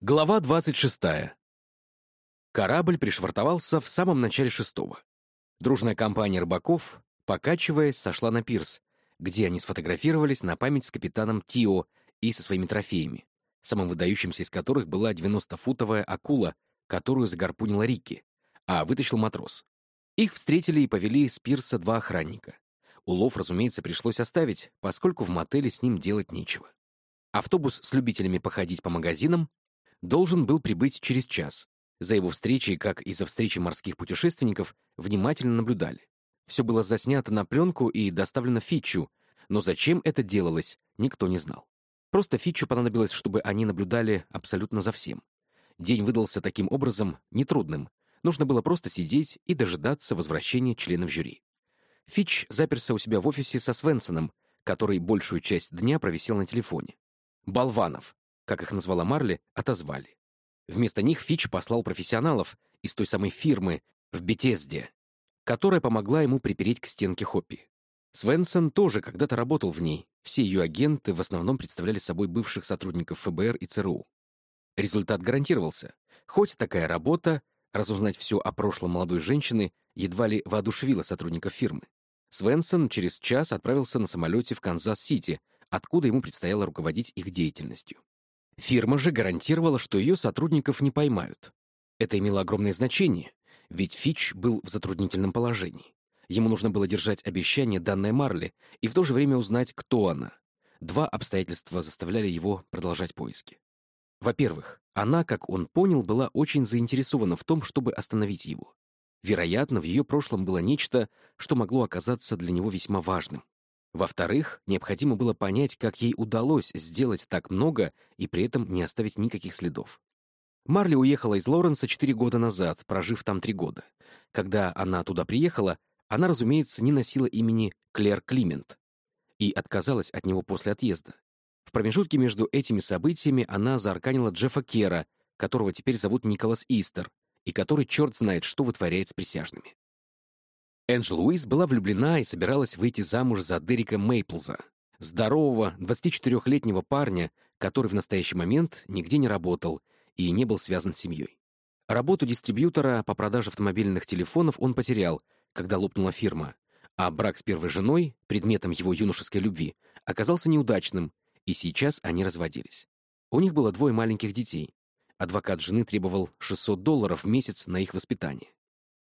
Глава 26. Корабль пришвартовался в самом начале шестого. Дружная компания рыбаков, покачиваясь, сошла на пирс, где они сфотографировались на память с капитаном Тио и со своими трофеями, самым выдающимся из которых была 90-футовая акула, которую загорпунила Рикки, а вытащил матрос. Их встретили и повели с пирса два охранника. Улов, разумеется, пришлось оставить, поскольку в мотеле с ним делать нечего. Автобус с любителями походить по магазинам должен был прибыть через час. За его встречей, как и за встречей морских путешественников, внимательно наблюдали. Все было заснято на пленку и доставлено Фитчу, но зачем это делалось, никто не знал. Просто Фитчу понадобилось, чтобы они наблюдали абсолютно за всем. День выдался таким образом нетрудным. Нужно было просто сидеть и дожидаться возвращения членов жюри. Фитч заперся у себя в офисе со Свенсоном, который большую часть дня провисел на телефоне. Болванов, как их назвала Марли, отозвали. Вместо них Фич послал профессионалов из той самой фирмы в Бетезде, которая помогла ему припереть к стенке Хоппи. Свенсон тоже когда-то работал в ней, все ее агенты в основном представляли собой бывших сотрудников ФБР и ЦРУ. Результат гарантировался. Хоть такая работа, разузнать все о прошлом молодой женщины, едва ли воодушевила сотрудников фирмы. Свенсон через час отправился на самолете в Канзас-Сити, откуда ему предстояло руководить их деятельностью. Фирма же гарантировала, что ее сотрудников не поймают. Это имело огромное значение, ведь Фич был в затруднительном положении. Ему нужно было держать обещание, данное Марли, и в то же время узнать, кто она. Два обстоятельства заставляли его продолжать поиски. Во-первых, она, как он понял, была очень заинтересована в том, чтобы остановить его. Вероятно, в ее прошлом было нечто, что могло оказаться для него весьма важным. Во-вторых, необходимо было понять, как ей удалось сделать так много и при этом не оставить никаких следов. Марли уехала из Лоренса четыре года назад, прожив там три года. Когда она туда приехала, она, разумеется, не носила имени Клэр Климент и отказалась от него после отъезда. В промежутке между этими событиями она заарканила Джеффа Кера, которого теперь зовут Николас Истер, и который черт знает, что вытворяет с присяжными. Энджел Уиз была влюблена и собиралась выйти замуж за Дерека Мейплза, здорового 24-летнего парня, который в настоящий момент нигде не работал и не был связан с семьей. Работу дистрибьютора по продаже автомобильных телефонов он потерял, когда лопнула фирма, а брак с первой женой, предметом его юношеской любви, оказался неудачным, и сейчас они разводились. У них было двое маленьких детей. Адвокат жены требовал 600 долларов в месяц на их воспитание.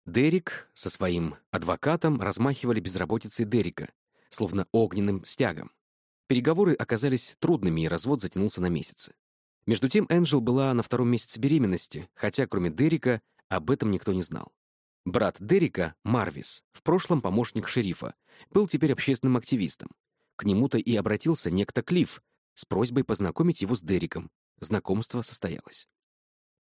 Дерек со своим адвокатом размахивали безработицей Дерека, словно огненным стягом. Переговоры оказались трудными, и развод затянулся на месяцы. Между тем Энджел была на втором месяце беременности, хотя кроме Дерека об этом никто не знал. Брат Дерека, Марвис, в прошлом помощник шерифа, был теперь общественным активистом. К нему-то и обратился некто Клифф с просьбой познакомить его с Дереком. Знакомство состоялось.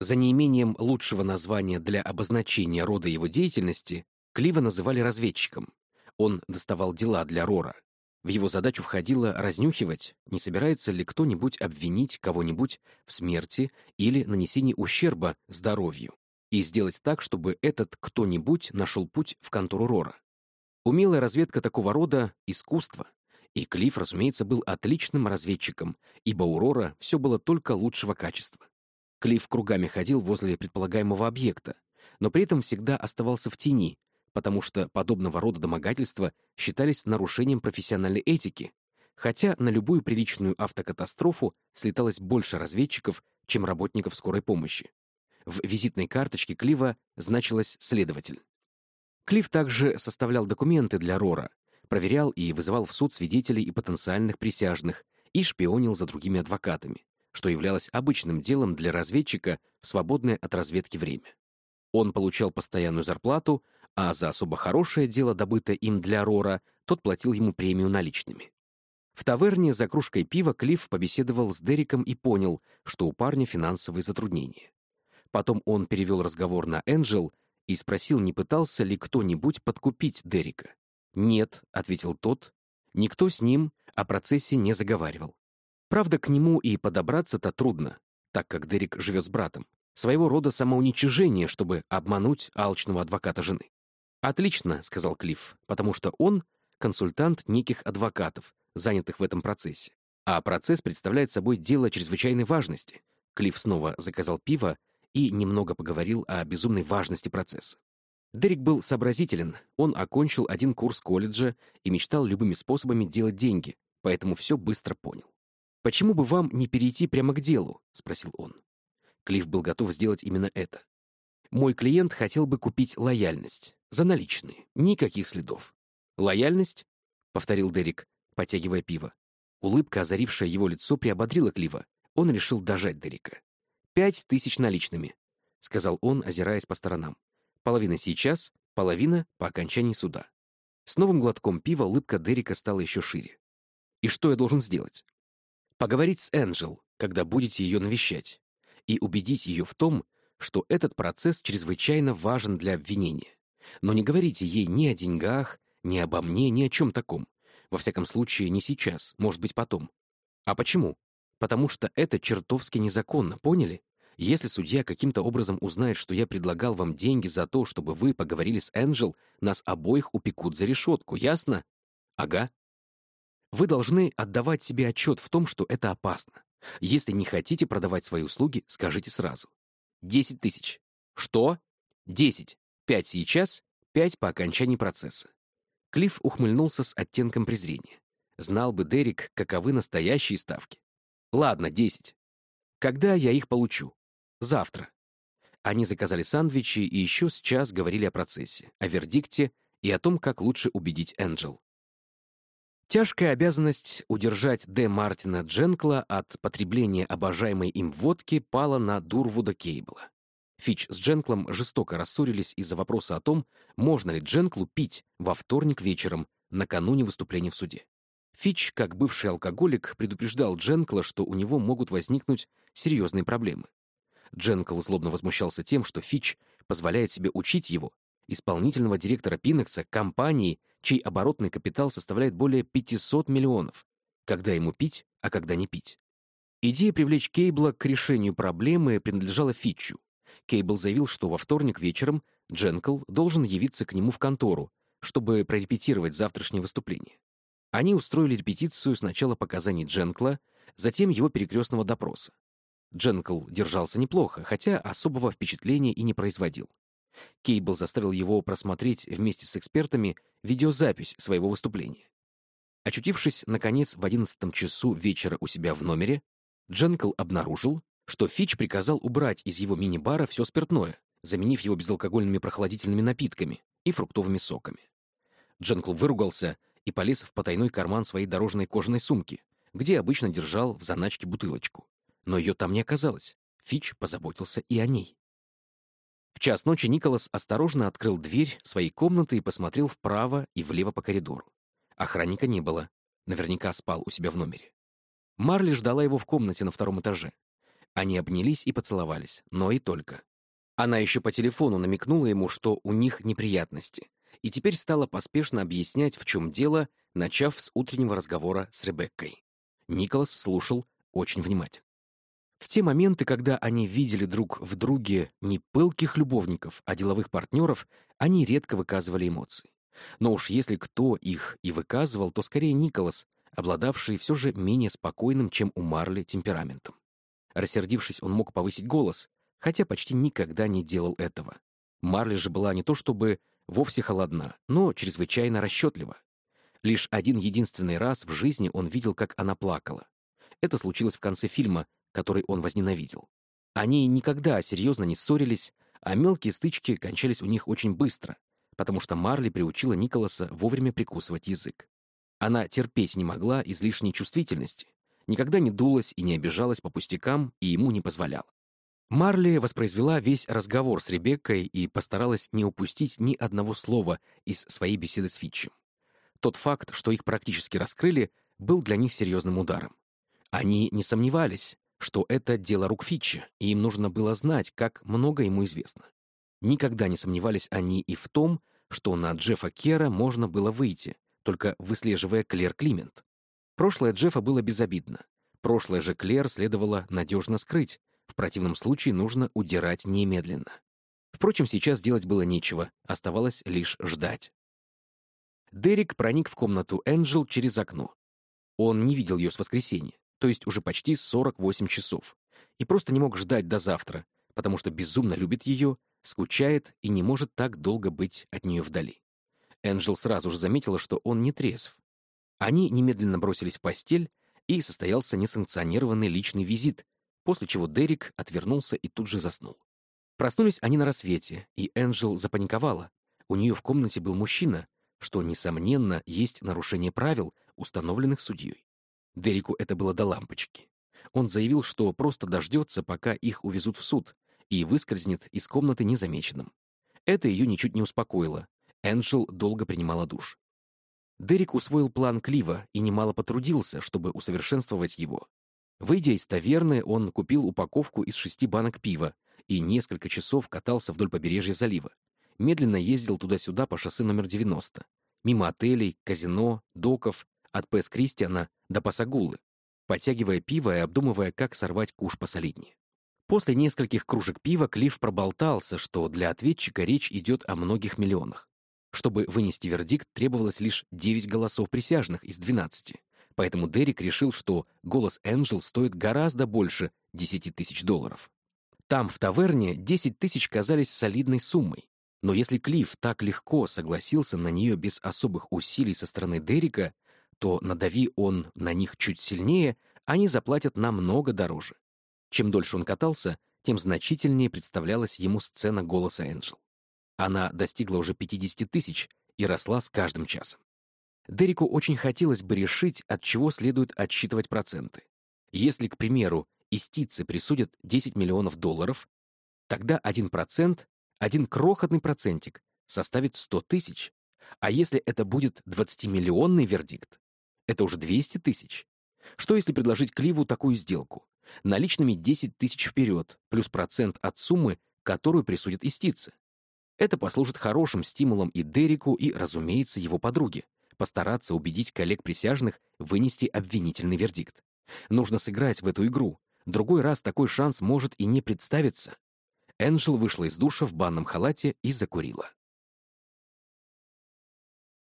За неимением лучшего названия для обозначения рода его деятельности Клива называли разведчиком. Он доставал дела для Рора. В его задачу входило разнюхивать, не собирается ли кто-нибудь обвинить кого-нибудь в смерти или нанесении ущерба здоровью, и сделать так, чтобы этот кто-нибудь нашел путь в контору Рора. Умелая разведка такого рода — искусство, и Клифф, разумеется, был отличным разведчиком, ибо у Рора все было только лучшего качества. Клифф кругами ходил возле предполагаемого объекта, но при этом всегда оставался в тени, потому что подобного рода домогательства считались нарушением профессиональной этики, хотя на любую приличную автокатастрофу слеталось больше разведчиков, чем работников скорой помощи. В визитной карточке Клива значилось «следователь». Клифф также составлял документы для Рора, проверял и вызывал в суд свидетелей и потенциальных присяжных и шпионил за другими адвокатами что являлось обычным делом для разведчика в свободное от разведки время. Он получал постоянную зарплату, а за особо хорошее дело, добытое им для Рора, тот платил ему премию наличными. В таверне за кружкой пива Клифф побеседовал с Дериком и понял, что у парня финансовые затруднения. Потом он перевел разговор на Энджел и спросил, не пытался ли кто-нибудь подкупить Дерика. «Нет», — ответил тот, — «никто с ним о процессе не заговаривал. Правда, к нему и подобраться-то трудно, так как Дерек живет с братом. Своего рода самоуничижение, чтобы обмануть алчного адвоката жены. «Отлично», — сказал Клифф, потому что он — консультант неких адвокатов, занятых в этом процессе. А процесс представляет собой дело чрезвычайной важности, Клифф снова заказал пиво и немного поговорил о безумной важности процесса. Дерек был сообразителен, он окончил один курс колледжа и мечтал любыми способами делать деньги, поэтому все быстро понял. «Почему бы вам не перейти прямо к делу?» — спросил он. Клифф был готов сделать именно это. «Мой клиент хотел бы купить лояльность. За наличные. Никаких следов». «Лояльность?» — повторил Дерек, потягивая пиво. Улыбка, озарившая его лицо, приободрила Клива. Он решил дожать Дерека. «Пять тысяч наличными», — сказал он, озираясь по сторонам. «Половина сейчас, половина по окончании суда». С новым глотком пива улыбка Дерека стала еще шире. «И что я должен сделать?» «Поговорить с Энджел, когда будете ее навещать, и убедить ее в том, что этот процесс чрезвычайно важен для обвинения. Но не говорите ей ни о деньгах, ни обо мне, ни о чем таком. Во всяком случае, не сейчас, может быть, потом. А почему? Потому что это чертовски незаконно, поняли? Если судья каким-то образом узнает, что я предлагал вам деньги за то, чтобы вы поговорили с Энджел, нас обоих упекут за решетку, ясно? Ага. Вы должны отдавать себе отчет в том, что это опасно. Если не хотите продавать свои услуги, скажите сразу. Десять тысяч. Что? Десять. Пять сейчас, пять по окончании процесса. Клифф ухмыльнулся с оттенком презрения. Знал бы Дерек, каковы настоящие ставки. Ладно, десять. Когда я их получу? Завтра. Они заказали сандвичи и еще с час говорили о процессе, о вердикте и о том, как лучше убедить Энджел. Тяжкая обязанность удержать Д. Мартина Дженкла от потребления обожаемой им водки пала на Дурвуда Кейбла. Фич с Дженклом жестоко рассорились из-за вопроса о том, можно ли Дженклу пить во вторник вечером, накануне выступления в суде. Фич, как бывший алкоголик, предупреждал Дженкла, что у него могут возникнуть серьезные проблемы. Дженкл злобно возмущался тем, что Фич позволяет себе учить его, исполнительного директора Пинекса, компании, чей оборотный капитал составляет более 500 миллионов, когда ему пить, а когда не пить. Идея привлечь Кейбла к решению проблемы принадлежала Фитчу, Кейбл заявил, что во вторник вечером Дженкл должен явиться к нему в контору, чтобы прорепетировать завтрашнее выступление. Они устроили репетицию сначала показаний Дженкла, затем его перекрестного допроса. Дженкл держался неплохо, хотя особого впечатления и не производил. Кейбл заставил его просмотреть вместе с экспертами видеозапись своего выступления. Очутившись, наконец, в одиннадцатом часу вечера у себя в номере, Дженкл обнаружил, что Фич приказал убрать из его мини-бара все спиртное, заменив его безалкогольными прохладительными напитками и фруктовыми соками. Дженкл выругался и полез в потайной карман своей дорожной кожаной сумки, где обычно держал в заначке бутылочку. Но ее там не оказалось. Фич позаботился и о ней. В час ночи Николас осторожно открыл дверь своей комнаты и посмотрел вправо и влево по коридору. Охранника не было. Наверняка спал у себя в номере. Марли ждала его в комнате на втором этаже. Они обнялись и поцеловались, но и только. Она еще по телефону намекнула ему, что у них неприятности, и теперь стала поспешно объяснять, в чем дело, начав с утреннего разговора с Ребеккой. Николас слушал очень внимательно. В те моменты, когда они видели друг в друге не пылких любовников, а деловых партнеров, они редко выказывали эмоции. Но уж если кто их и выказывал, то скорее Николас, обладавший все же менее спокойным, чем у Марли, темпераментом. Рассердившись, он мог повысить голос, хотя почти никогда не делал этого. Марли же была не то чтобы вовсе холодна, но чрезвычайно расчетлива. Лишь один единственный раз в жизни он видел, как она плакала. Это случилось в конце фильма, который он возненавидел. Они никогда серьезно не ссорились, а мелкие стычки кончались у них очень быстро, потому что Марли приучила Николаса вовремя прикусывать язык. Она терпеть не могла излишней чувствительности, никогда не дулась и не обижалась по пустякам и ему не позволяла. Марли воспроизвела весь разговор с Ребеккой и постаралась не упустить ни одного слова из своей беседы с Фитчем. Тот факт, что их практически раскрыли, был для них серьезным ударом. Они не сомневались, что это дело рук Фитча, и им нужно было знать, как много ему известно. Никогда не сомневались они и в том, что на Джеффа Кера можно было выйти, только выслеживая Клер Климент. Прошлое Джеффа было безобидно. Прошлое же Клер следовало надежно скрыть. В противном случае нужно удирать немедленно. Впрочем, сейчас делать было нечего, оставалось лишь ждать. Дерек проник в комнату Энджел через окно. Он не видел ее с воскресенья, то есть уже почти 48 часов, и просто не мог ждать до завтра, потому что безумно любит ее, скучает и не может так долго быть от нее вдали. Энджел сразу же заметила, что он не трезв. Они немедленно бросились в постель, и состоялся несанкционированный личный визит, после чего Дерек отвернулся и тут же заснул. Проснулись они на рассвете, и Энджел запаниковала. У нее в комнате был мужчина, что, несомненно, есть нарушение правил, установленных судьей. Дереку это было до лампочки. Он заявил, что просто дождется, пока их увезут в суд, и выскользнет из комнаты незамеченным. Это ее ничуть не успокоило. Энджел долго принимала душ. Дерек усвоил план Клива и немало потрудился, чтобы усовершенствовать его. Выйдя из таверны, он купил упаковку из шести банок пива и несколько часов катался вдоль побережья залива. Медленно ездил туда-сюда по шоссе номер 90, мимо отелей, казино, доков, от Пэс Кристиана до Пасагулы, подтягивая пиво и обдумывая, как сорвать куш посолиднее. После нескольких кружек пива Клифф проболтался, что для ответчика речь идет о многих миллионах. Чтобы вынести вердикт, требовалось лишь 9 голосов присяжных из 12, поэтому Дерек решил, что голос Энджел стоит гораздо больше 10 тысяч долларов. Там, в таверне, 10 тысяч казались солидной суммой, но если Клифф так легко согласился на нее без особых усилий со стороны Дерека, то, надави он на них чуть сильнее, они заплатят намного дороже. Чем дольше он катался, тем значительнее представлялась ему сцена голоса Энджел. Она достигла уже 50 тысяч и росла с каждым часом. Дереку очень хотелось бы решить, от чего следует отсчитывать проценты. Если, к примеру, истицы присудят 10 миллионов долларов, тогда 1%, один крохотный процентик, составит 100 тысяч. А если это будет 20-миллионный вердикт, это уже 200 тысяч. Что если предложить Кливу такую сделку? Наличными 10 тысяч вперед, плюс процент от суммы, которую присудят истицы. Это послужит хорошим стимулом и Дереку, и, разумеется, его подруге, постараться убедить коллег присяжных вынести обвинительный вердикт. Нужно сыграть в эту игру. Другой раз такой шанс может и не представиться. Энджел вышла из душа в банном халате и закурила.